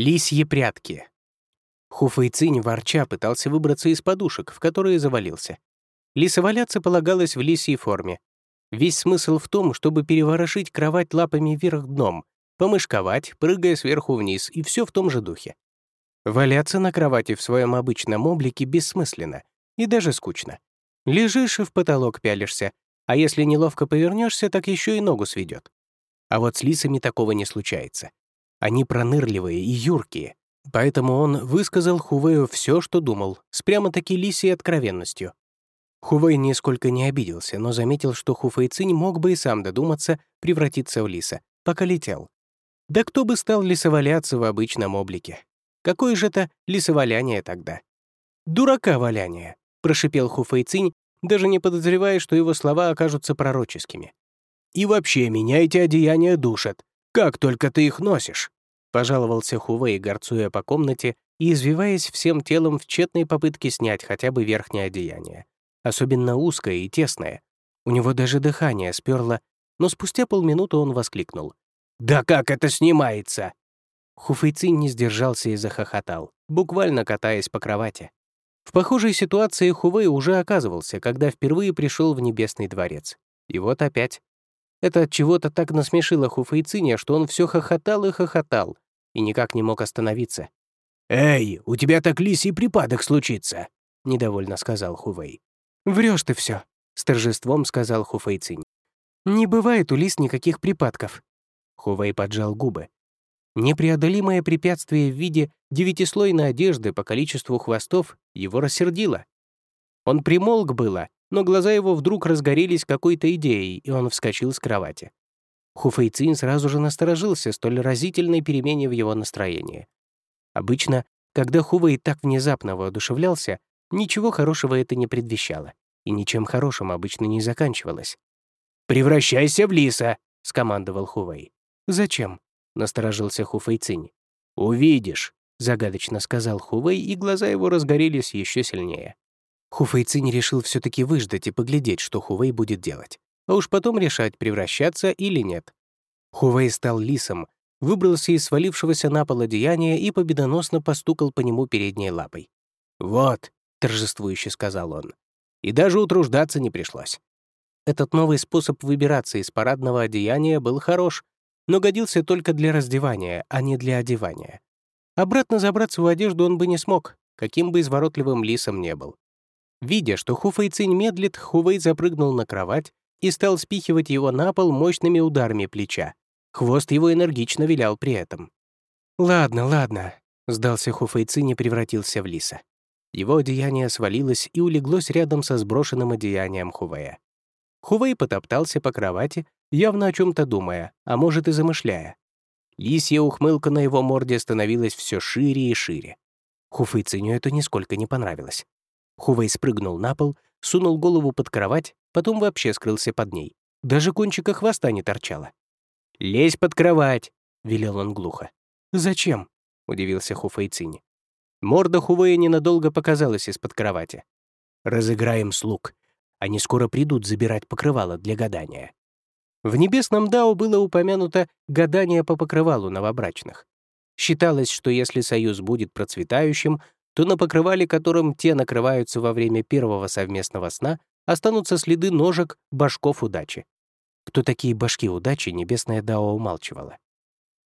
Лисьи прятки. Хуфэйцинь ворча пытался выбраться из подушек, в которые завалился. Лисоваляться полагалось в лисьей форме. Весь смысл в том, чтобы переворошить кровать лапами вверх дном, помышковать, прыгая сверху вниз, и все в том же духе. Валяться на кровати в своем обычном облике бессмысленно и даже скучно. Лежишь и в потолок пялишься, а если неловко повернешься, так еще и ногу сведет. А вот с лисами такого не случается. Они пронырливые и юркие. Поэтому он высказал Хувею все, что думал, с прямо-таки лисией откровенностью. Хувей нисколько не обиделся, но заметил, что Хуфейцинь мог бы и сам додуматься превратиться в лиса, пока летел. Да кто бы стал лисоваляться в обычном облике? Какое же это лисоваляние тогда? «Дурака валяние», — прошипел Хуфейцинь, даже не подозревая, что его слова окажутся пророческими. «И вообще, меня эти одеяния душат. Как только ты их носишь!» — пожаловался Хувей, горцуя по комнате и извиваясь всем телом в тщетной попытке снять хотя бы верхнее одеяние. Особенно узкое и тесное. У него даже дыхание сперло, но спустя полминуты он воскликнул. «Да как это снимается?» Хуфейцин не сдержался и захохотал, буквально катаясь по кровати. В похожей ситуации Хувей уже оказывался, когда впервые пришел в Небесный дворец. И вот опять. Это от чего-то так насмешило Хуфейциня, что он все хохотал и хохотал, и никак не мог остановиться. «Эй, у тебя так лисий припадок случится!» — недовольно сказал Хувей. Врешь ты все, с торжеством сказал Хуфейцинь. «Не бывает у лис никаких припадков». Хувей поджал губы. Непреодолимое препятствие в виде девятислойной одежды по количеству хвостов его рассердило. Он примолк было, но глаза его вдруг разгорелись какой-то идеей, и он вскочил с кровати. Хуфейцин сразу же насторожился столь разительной перемене в его настроении. Обычно, когда Хувей так внезапно воодушевлялся, ничего хорошего это не предвещало, и ничем хорошим обычно не заканчивалось. «Превращайся в лиса!» — скомандовал Хувей. «Зачем?» — насторожился Хуфейцинь. «Увидишь», — загадочно сказал Хувей, и глаза его разгорелись еще сильнее. Хуфейцинь решил все таки выждать и поглядеть, что Хувей будет делать, а уж потом решать, превращаться или нет. Хувей стал лисом, выбрался из свалившегося на пол одеяния и победоносно постукал по нему передней лапой. «Вот», — торжествующе сказал он, — «и даже утруждаться не пришлось». Этот новый способ выбираться из парадного одеяния был хорош, но годился только для раздевания, а не для одевания. Обратно забраться в одежду он бы не смог, каким бы изворотливым лисом не был. Видя, что Хуфэйцинь медлит, Хувей запрыгнул на кровать и стал спихивать его на пол мощными ударами плеча. Хвост его энергично вилял при этом. «Ладно, ладно», — сдался Хуфэйцинь и превратился в лиса. Его одеяние свалилось и улеглось рядом со сброшенным одеянием Хувея. Хувей потоптался по кровати, явно о чем то думая, а может и замышляя. Лисья ухмылка на его морде становилась все шире и шире. Хуфэйциню это нисколько не понравилось. Хувей спрыгнул на пол, сунул голову под кровать, потом вообще скрылся под ней. Даже кончика хвоста не торчало. «Лезь под кровать!» — велел он глухо. «Зачем?» — удивился Хуфей Цинь. Морда Хувея ненадолго показалась из-под кровати. «Разыграем слуг. Они скоро придут забирать покрывало для гадания». В небесном Дао было упомянуто гадание по покрывалу новобрачных. Считалось, что если союз будет процветающим, то на покрывале, которым те накрываются во время первого совместного сна, останутся следы ножек башков удачи. Кто такие башки удачи, небесная Дао умалчивала.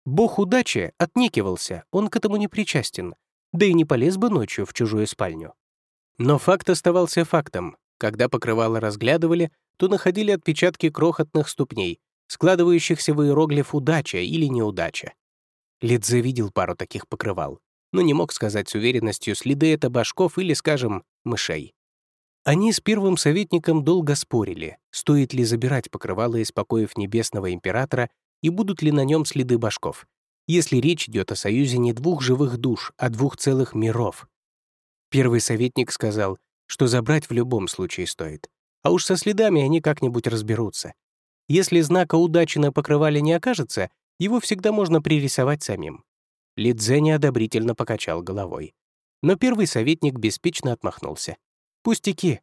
Бог удачи отнекивался, он к этому не причастен, да и не полез бы ночью в чужую спальню. Но факт оставался фактом. Когда покрывало разглядывали, то находили отпечатки крохотных ступней, складывающихся в иероглиф «удача» или «неудача». Лидзе видел пару таких покрывал но не мог сказать с уверенностью, следы это башков или, скажем, мышей. Они с первым советником долго спорили, стоит ли забирать покрывало из покоев Небесного Императора и будут ли на нем следы башков, если речь идет о союзе не двух живых душ, а двух целых миров. Первый советник сказал, что забрать в любом случае стоит, а уж со следами они как-нибудь разберутся. Если знака удачи на покрывале не окажется, его всегда можно пририсовать самим. Лидзе неодобрительно покачал головой. Но первый советник беспечно отмахнулся. «Пустяки.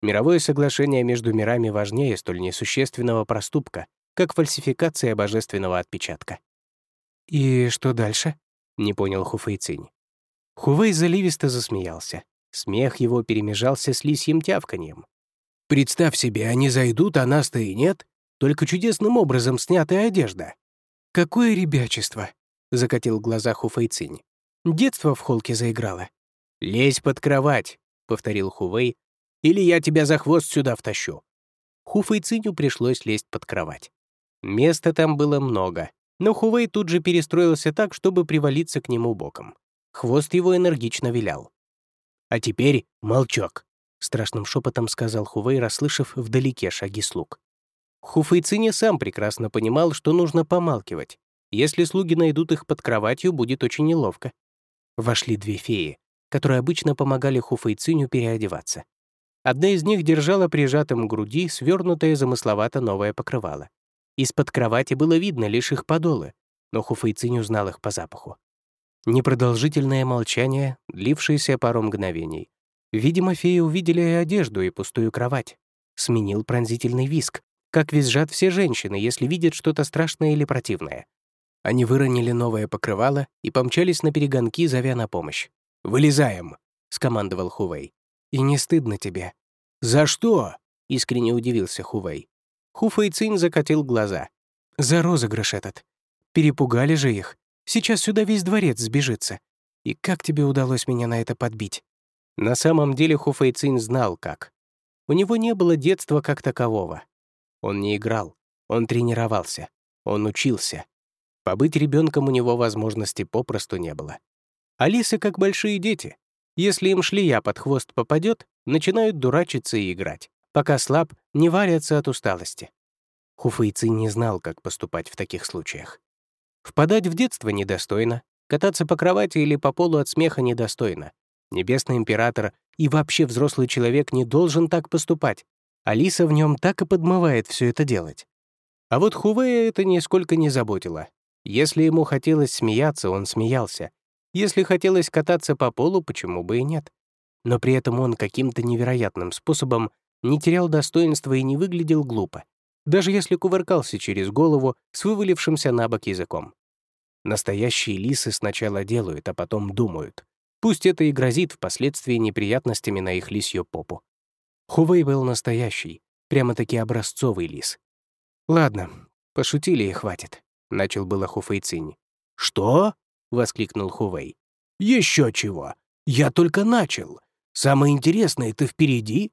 Мировое соглашение между мирами важнее столь несущественного проступка, как фальсификация божественного отпечатка». «И что дальше?» — не понял Хуфэйцинь. Хувей заливисто засмеялся. Смех его перемежался с лисьим тявканьем. «Представь себе, они зайдут, а нас-то и нет. Только чудесным образом снятая одежда». «Какое ребячество!» — закатил глаза Хуфэйцинь. «Детство в холке заиграло». «Лезь под кровать», — повторил Хувей, «или я тебя за хвост сюда втащу». Хуфэйциню пришлось лезть под кровать. Места там было много, но Хувей тут же перестроился так, чтобы привалиться к нему боком. Хвост его энергично вилял. «А теперь молчок», — страшным шепотом сказал Хувей, расслышав вдалеке шаги слуг. Хуфейцине сам прекрасно понимал, что нужно помалкивать. Если слуги найдут их под кроватью, будет очень неловко. Вошли две феи, которые обычно помогали Хуфейциню переодеваться. Одна из них держала прижатым к груди свернутое замысловато новое покрывало. Из-под кровати было видно лишь их подолы, но Хуфейцинь узнал их по запаху. Непродолжительное молчание, длившееся пару мгновений. Видимо, феи увидели и одежду, и пустую кровать. Сменил пронзительный виск, как визжат все женщины, если видят что-то страшное или противное. Они выронили новое покрывало и помчались на перегонки, зовя на помощь. «Вылезаем!» — скомандовал Хувей. «И не стыдно тебе?» «За что?» — искренне удивился Хувей. Хуфэй Цинь закатил глаза. «За розыгрыш этот. Перепугали же их. Сейчас сюда весь дворец сбежится. И как тебе удалось меня на это подбить?» На самом деле Хуфэйцин знал, как. У него не было детства как такового. Он не играл, он тренировался, он учился. Побыть ребенком у него возможности попросту не было. Алисы как большие дети. Если им шлея под хвост попадет, начинают дурачиться и играть, пока слаб, не варятся от усталости. Хуфэйцин не знал, как поступать в таких случаях. Впадать в детство недостойно, кататься по кровати или по полу от смеха недостойно. Небесный император и вообще взрослый человек не должен так поступать. Алиса в нем так и подмывает все это делать. А вот Хувея это нисколько не заботило. Если ему хотелось смеяться, он смеялся. Если хотелось кататься по полу, почему бы и нет? Но при этом он каким-то невероятным способом не терял достоинства и не выглядел глупо даже если кувыркался через голову с вывалившимся на бок языком. Настоящие лисы сначала делают, а потом думают. Пусть это и грозит впоследствии неприятностями на их лисью попу. Хувей был настоящий, прямо-таки образцовый лис. «Ладно, пошутили и хватит», — начал было Хуфэй Цинь. «Что?» — воскликнул Хувей. «Еще чего! Я только начал. Самое интересное — это впереди.